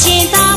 Chia